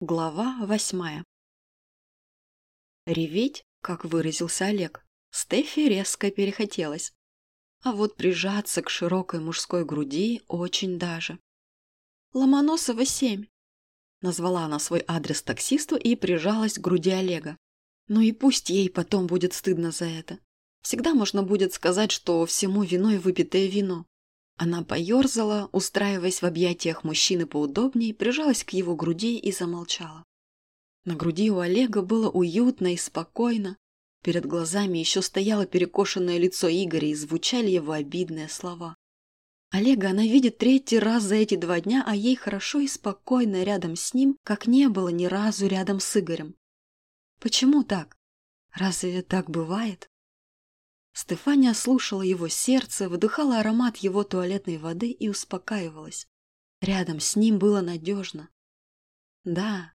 Глава восьмая Реветь, как выразился Олег, Стефи резко перехотелось. А вот прижаться к широкой мужской груди очень даже. «Ломоносова, семь!» Назвала она свой адрес таксисту и прижалась к груди Олега. Ну и пусть ей потом будет стыдно за это. Всегда можно будет сказать, что всему виной выпитое вино. Она поерзала, устраиваясь в объятиях мужчины поудобнее, прижалась к его груди и замолчала. На груди у Олега было уютно и спокойно. Перед глазами еще стояло перекошенное лицо Игоря и звучали его обидные слова. Олега она видит третий раз за эти два дня, а ей хорошо и спокойно рядом с ним, как не было ни разу рядом с Игорем. Почему так? Разве так бывает? Стефания слушала его сердце, выдыхала аромат его туалетной воды и успокаивалась. Рядом с ним было надежно. Да,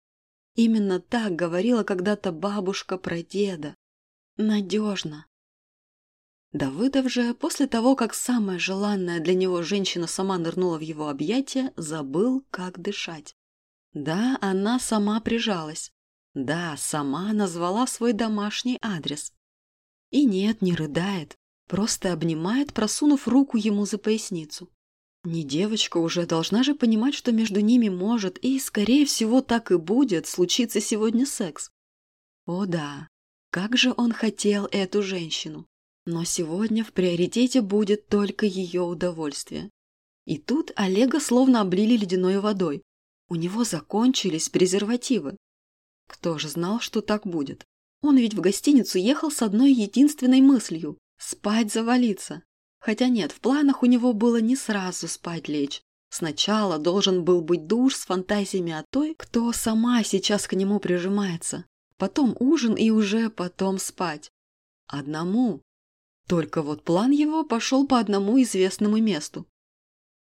именно так говорила когда-то бабушка про деда. Надежно. Давыдов же, после того, как самая желанная для него женщина сама нырнула в его объятия, забыл, как дышать. Да, она сама прижалась. Да, сама назвала свой домашний адрес. И нет, не рыдает, просто обнимает, просунув руку ему за поясницу. Не девочка уже должна же понимать, что между ними может и, скорее всего, так и будет случиться сегодня секс. О да, как же он хотел эту женщину. Но сегодня в приоритете будет только ее удовольствие. И тут Олега словно облили ледяной водой. У него закончились презервативы. Кто же знал, что так будет? Он ведь в гостиницу ехал с одной единственной мыслью – спать завалиться. Хотя нет, в планах у него было не сразу спать лечь. Сначала должен был быть душ с фантазиями о той, кто сама сейчас к нему прижимается. Потом ужин и уже потом спать. Одному. Только вот план его пошел по одному известному месту.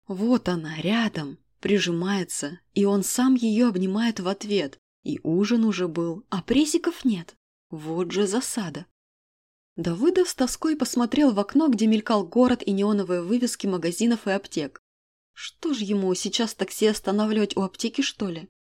Вот она, рядом, прижимается, и он сам ее обнимает в ответ. И ужин уже был, а прессиков нет. Вот же засада. Давыдов с тоской посмотрел в окно, где мелькал город и неоновые вывески магазинов и аптек. Что же ему сейчас такси останавливать у аптеки, что ли?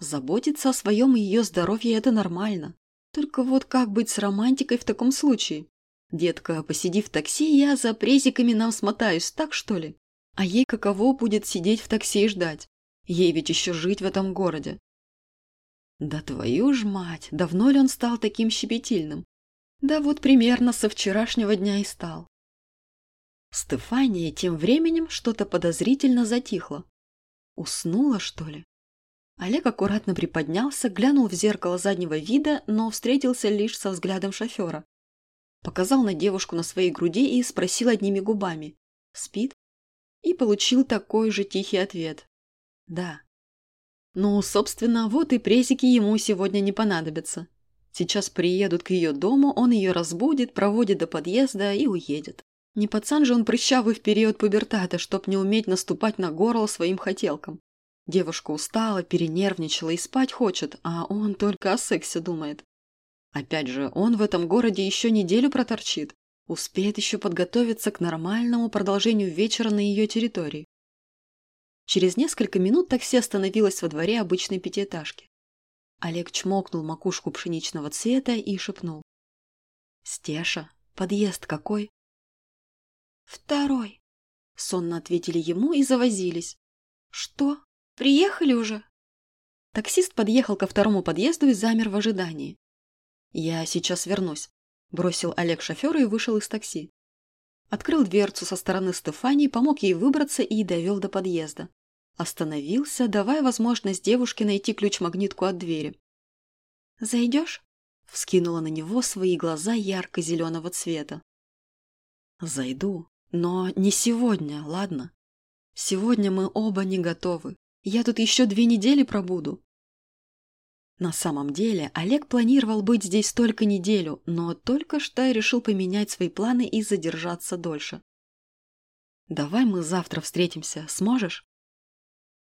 Заботиться о своем и ее здоровье – это нормально. Только вот как быть с романтикой в таком случае? Детка, посиди в такси, я за презиками нам смотаюсь, так что ли? А ей каково будет сидеть в такси и ждать? Ей ведь еще жить в этом городе. Да твою ж мать, давно ли он стал таким щепетильным? Да вот примерно со вчерашнего дня и стал. Стефания тем временем что-то подозрительно затихло. Уснула, что ли? Олег аккуратно приподнялся, глянул в зеркало заднего вида, но встретился лишь со взглядом шофера. Показал на девушку на своей груди и спросил одними губами «Спит?» И получил такой же тихий ответ «Да». Ну, собственно, вот и презики ему сегодня не понадобятся. Сейчас приедут к ее дому, он ее разбудит, проводит до подъезда и уедет. Не пацан же он прыщавый в период пубертата, чтоб не уметь наступать на горло своим хотелкам. Девушка устала, перенервничала и спать хочет, а он только о сексе думает. Опять же, он в этом городе еще неделю проторчит. Успеет еще подготовиться к нормальному продолжению вечера на ее территории. Через несколько минут такси остановилось во дворе обычной пятиэтажки. Олег чмокнул макушку пшеничного цвета и шепнул. «Стеша, подъезд какой?» «Второй», — сонно ответили ему и завозились. «Что? Приехали уже?» Таксист подъехал ко второму подъезду и замер в ожидании. «Я сейчас вернусь», – бросил Олег шофера и вышел из такси. Открыл дверцу со стороны Стефании, помог ей выбраться и довел до подъезда. Остановился, давая возможность девушке найти ключ-магнитку от двери. «Зайдешь?» – вскинула на него свои глаза ярко-зеленого цвета. «Зайду, но не сегодня, ладно? Сегодня мы оба не готовы. Я тут еще две недели пробуду». На самом деле, Олег планировал быть здесь только неделю, но только что решил поменять свои планы и задержаться дольше. «Давай мы завтра встретимся, сможешь?»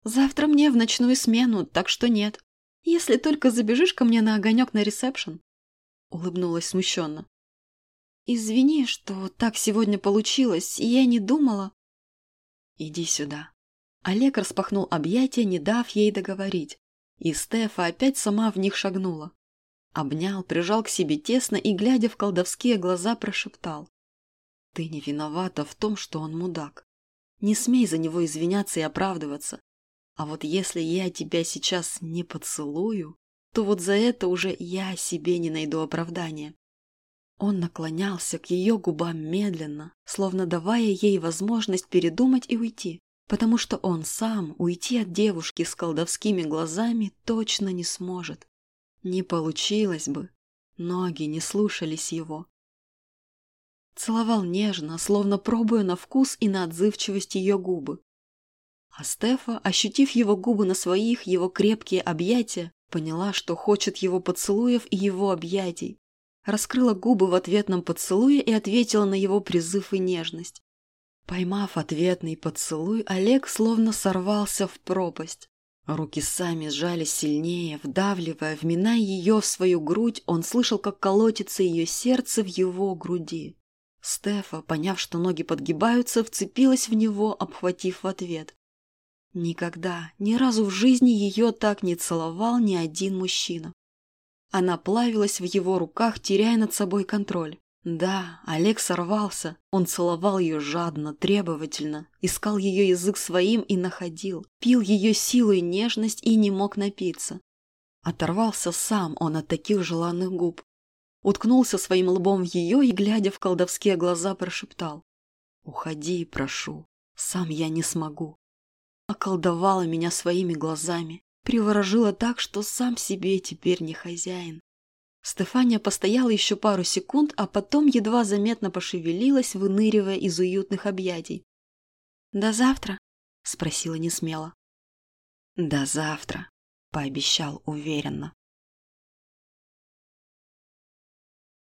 Завтра мне в ночную смену, так что нет. Если только забежишь ко мне на огонек на ресепшн. Улыбнулась смущенно. Извини, что так сегодня получилось, и я не думала. Иди сюда. Олег распахнул объятия, не дав ей договорить. И Стефа опять сама в них шагнула. Обнял, прижал к себе тесно и, глядя в колдовские глаза, прошептал. «Ты не виновата в том, что он мудак. Не смей за него извиняться и оправдываться. А вот если я тебя сейчас не поцелую, то вот за это уже я себе не найду оправдания». Он наклонялся к ее губам медленно, словно давая ей возможность передумать и уйти, потому что он сам уйти от девушки с колдовскими глазами точно не сможет. Не получилось бы. Ноги не слушались его. Целовал нежно, словно пробуя на вкус и на отзывчивость ее губы. А Стефа, ощутив его губы на своих, его крепкие объятия, поняла, что хочет его поцелуев и его объятий. Раскрыла губы в ответном поцелуе и ответила на его призыв и нежность. Поймав ответный поцелуй, Олег словно сорвался в пропасть. Руки сами сжались сильнее, вдавливая, вминая ее в свою грудь, он слышал, как колотится ее сердце в его груди. Стефа, поняв, что ноги подгибаются, вцепилась в него, обхватив в ответ. Никогда, ни разу в жизни ее так не целовал ни один мужчина. Она плавилась в его руках, теряя над собой контроль. Да, Олег сорвался. Он целовал ее жадно, требовательно, искал ее язык своим и находил, пил ее силу и нежность и не мог напиться. Оторвался сам он от таких желанных губ. Уткнулся своим лбом в ее и, глядя в колдовские глаза, прошептал. «Уходи, прошу, сам я не смогу». Околдовала меня своими глазами, приворожила так, что сам себе теперь не хозяин. Стефания постояла еще пару секунд, а потом едва заметно пошевелилась, выныривая из уютных объятий. «До завтра?» – спросила несмело. «До завтра», – пообещал уверенно.